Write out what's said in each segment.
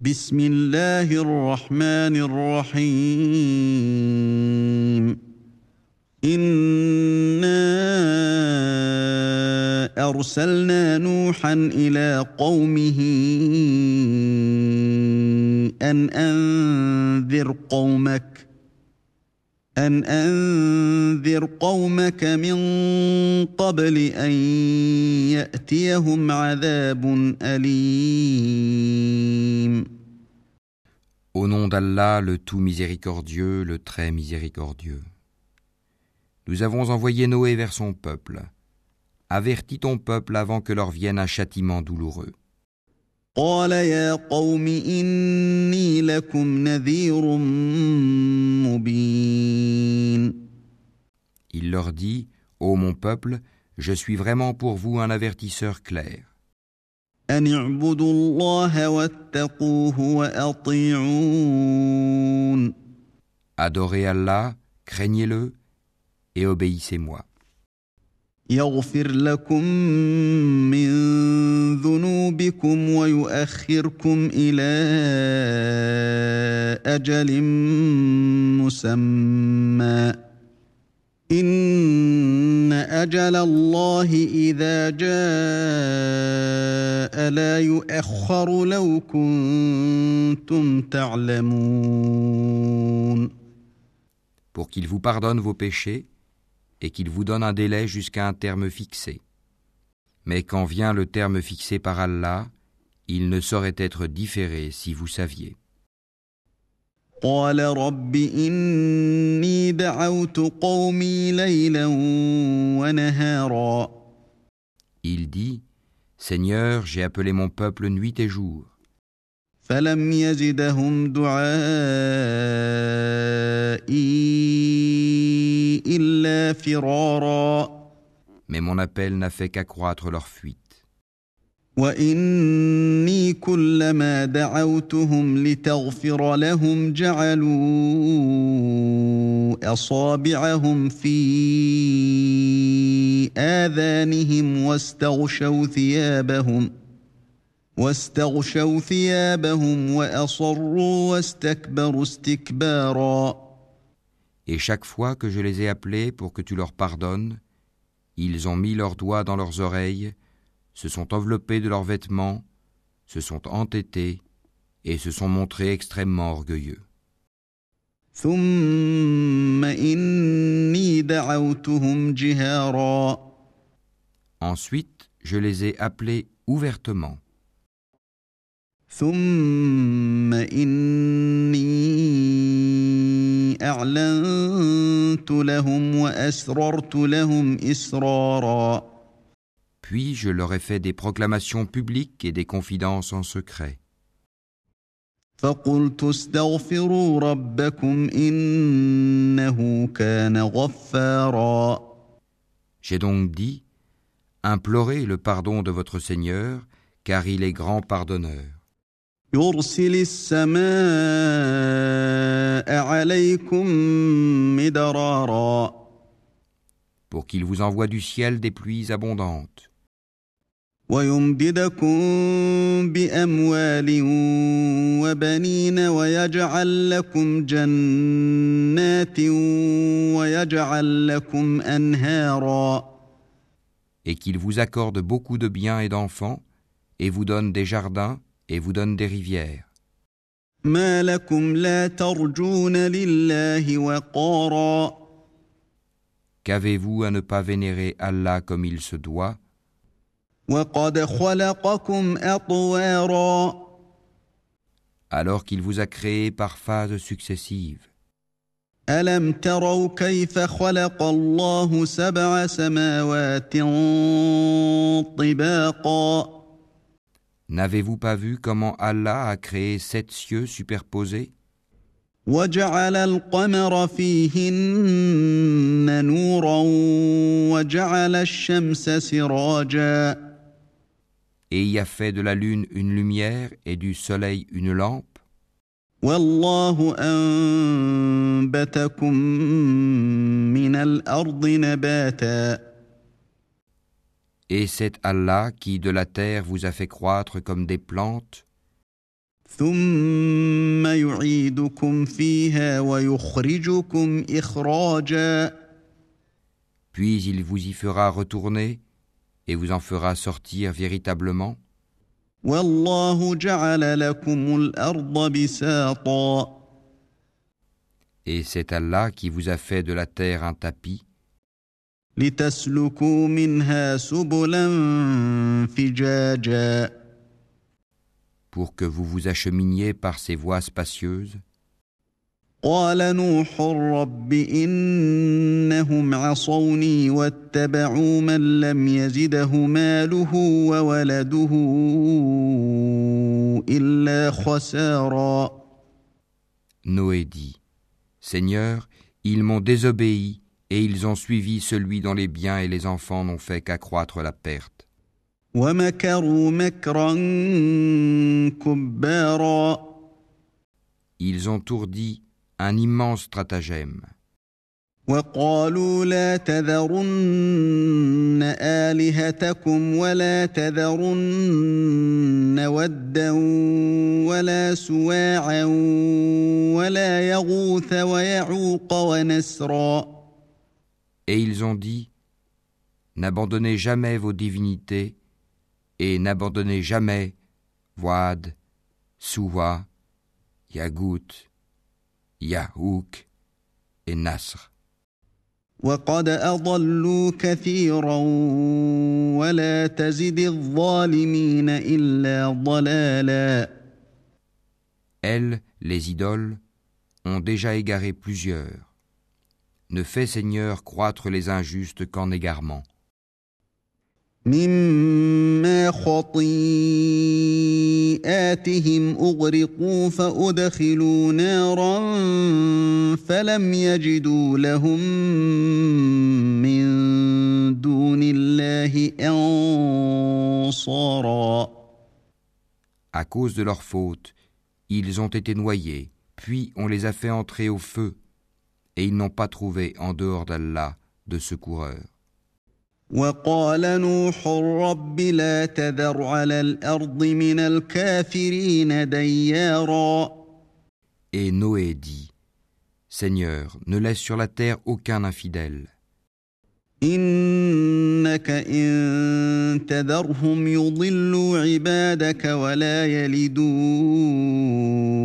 بسم الله الرحمن الرحيم. إنا أرسلنا نوحا إلى قومه أن أنذر قومك ان انذر قومك من قبل ان ياتيهم عذاب اليم Au nom d'Allah, le tout miséricordieux, le très miséricordieux. Nous avons envoyé Noé vers son peuple. Avertis ton peuple avant que leur vienne un châtiment douloureux. قال يا قوم إني لكم نذير مبين Il leur dit Ô mon peuple, je suis vraiment pour vous un avertisseur clair. أن اعبدوا الله واتقوه وأطيعون Adorez Allah, craignez-le et obéissez-moi. يغفر لكم من ذنوبكم ويؤخركم إلى أجل مسمى. إن أجل الله إذا جاء لا يؤخر لو كنتم تعلمون. Pour qu'il vous pardonne vos péchés et qu'il vous donne un délai jusqu'à un terme fixé. Mais quand vient le terme fixé par Allah, il ne saurait être différé si vous saviez. قال رب إني دعوت قومي ليلا ونهارا Il dit Seigneur, j'ai appelé mon peuple nuit et jour, فلم يزدهم دعائي إلا فرارا mais mon appel n'a fait qu'accroître leur fuite. وإني كلما دعوتهم لتغفر لهم جعلوا أصابعهم في آذانهم واستغشوا ثيابهم واستغشوا ثيابهم وأصروا واستكبروا استكبارا Et chaque fois que je les ai appelés pour que tu leur pardonnes, ils ont mis leurs doigts dans leurs oreilles, se sont enveloppés de leurs vêtements, se sont entêtés et se sont montrés extrêmement orgueilleux. ثم إني دعوتهم جهارا Ensuite, je les ai appelés ouvertement. ثم إني أعلنت لهم وأسررت لهم إسرارا Puis je leur ai fait des proclamations publiques et des confidences en secret. فقلت استغفروا ربكم إنه كان غفارا J'ai donc dit Implorez le pardon de votre Seigneur, car il est grand pardonneur. يرسل السماء عليكم مدرارا pour qu'il vous envoie du ciel des pluies abondantes, ويمددكم بأموال وبنين ويجعل لكم جنات ويجعل لكم أنهارا et qu'il vous accorde beaucoup de biens et d'enfants, et vous donne des jardins, et vous donne des rivières. ما لكم لا ترجون لله وقارا Qu'avez-vous à ne pas vénérer Allah comme il se doit, وقد خلقكم أطوارا alors qu'il vous a créé par phases successives ألم تروا كيف خلق الله سبع سماوات طباقا N'avez-vous pas vu comment Allah a créé sept cieux superposés وجعل القمر فيهن نورا وجعل الشمس سراجا et y a fait de la lune une lumière et du soleil une lampe والله أنبتكم من الأرض نباتا et c'est Allah qui de la terre vous a fait croître comme des plantes. Puis il vous y fera retourner et vous en fera sortir véritablement. Et c'est Allah qui vous a fait de la terre un tapis. لتسلكوا منها سبلا فجاجا pour que vous vous acheminiez par ces voies spacieuses. قال نوح رب إنهم عصوني واتبعوا من لم يزده ماله وولده إلا خسارا Noé dit Seigneur, ils m'ont désobéi et ils ont suivi celui dont les biens et les enfants n'ont fait qu'accroître la perte. ومكروا مكرا كبارا Ils ont ourdi un immense stratagème. وقالوا لا تذرن آلهتكم ولا تذرن ودا ولا سواعا ولا يغوث ويعوق ونسرا Et ils ont dit N'abandonnez jamais vos divinités et n'abandonnez jamais Wad, Suwa, Yagout, Yahouk et Nasr. وقد أضلوا كثيرا ولا تزد الظالمين إلا ضلالا Elles, les idoles, ont déjà égaré plusieurs. Ne fais, Seigneur, croître les injustes qu'en égarement. مما خطيئاتهم أغرقوا فأدخلوا نارا فلم يجدوا لهم من دون الله أنصارا À cause de leur faute, ils ont été noyés, puis on les a fait entrer au feu, et ils n'ont pas trouvé en dehors d'Allah de secoureurs. وقال نوح رب لا تذر على الأرض من الكافرين ديارا Et Noé dit Seigneur, ne laisse sur la terre aucun infidèle. إنك إن تذرهم يضلوا عبادك ولا يلدوا إلا فاجرا كفارا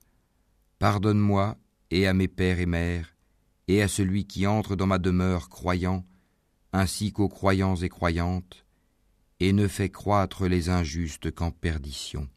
pardonne-moi et à mes pères et mères, et à celui qui entre dans ma demeure croyant, ainsi qu'aux croyants et croyantes, et ne fais croître les injustes qu'en perdition.